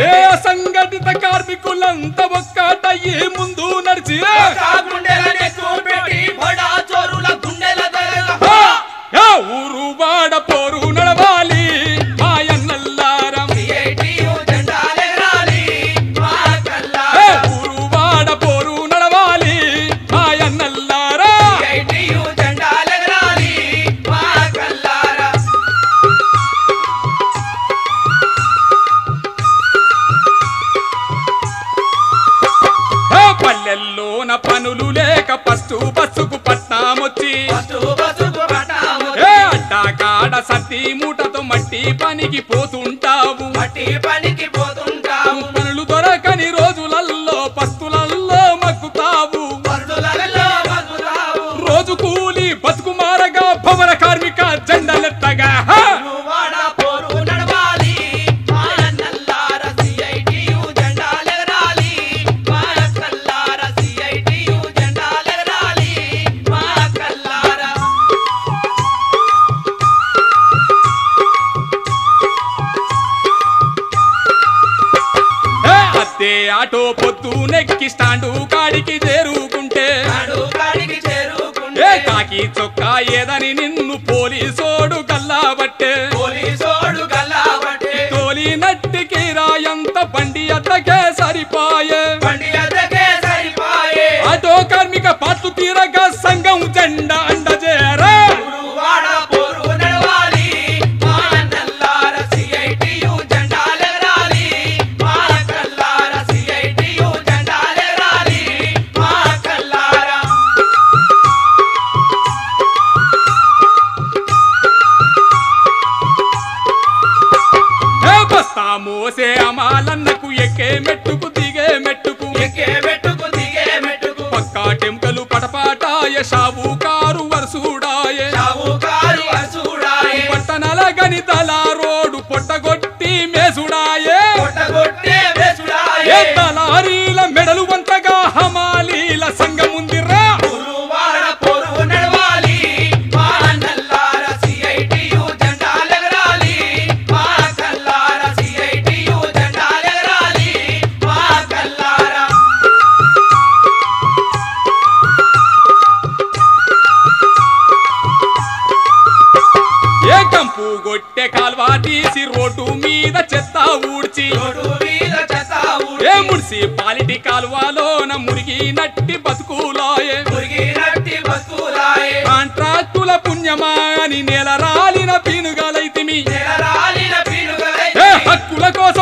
ఏ అసంఘటిత కార్మికులంతా ఒక్కటయ్యి ముందు నడిచి పల్లెల్లోన పనులు లేక పస్తు బస్సుకు పట్నామొచ్చి అడ్డాకాడ సత్తి మూటతో మట్టి పనికి పోతుంటావు మట్టి పనికి ఆటో పొద్దు నెక్కి స్టాండు కాడికి చేరుకుంటే. ఏ చేరుకుంటే కాకి చొక్కా ఏదని నిన్ను పోలీసోడు కల్లాబట్టే పోలీసోడు తోలి నట్టికి రాయంత బండి అద్దకే సరిపాయే. అమాలన్నకు ఎక్కే మెట్టుకు దిగే మెట్టుకు. ఎక్కే మెట్టుకు దిగే మెట్టుకు. పక్కా టెంకలు పటపాటాయ షావుకారు వరుసూడాయే. షావుకారు అసూడాయే పట్టణాల గణితల రోడ్డు పొట్టగొట్టి మేసుడాయే. కొట్టగొట్టే ఏ వెసుడాయే ఊడ్చి. ఏ మున్సిపాలిటీ కాలువలోన మురిగినట్టి బతుకులాయే. కాంట్రాక్టుల పుణ్యమా అని నెలరాలిన పీనుగలైతిమి. హక్కుల కోసం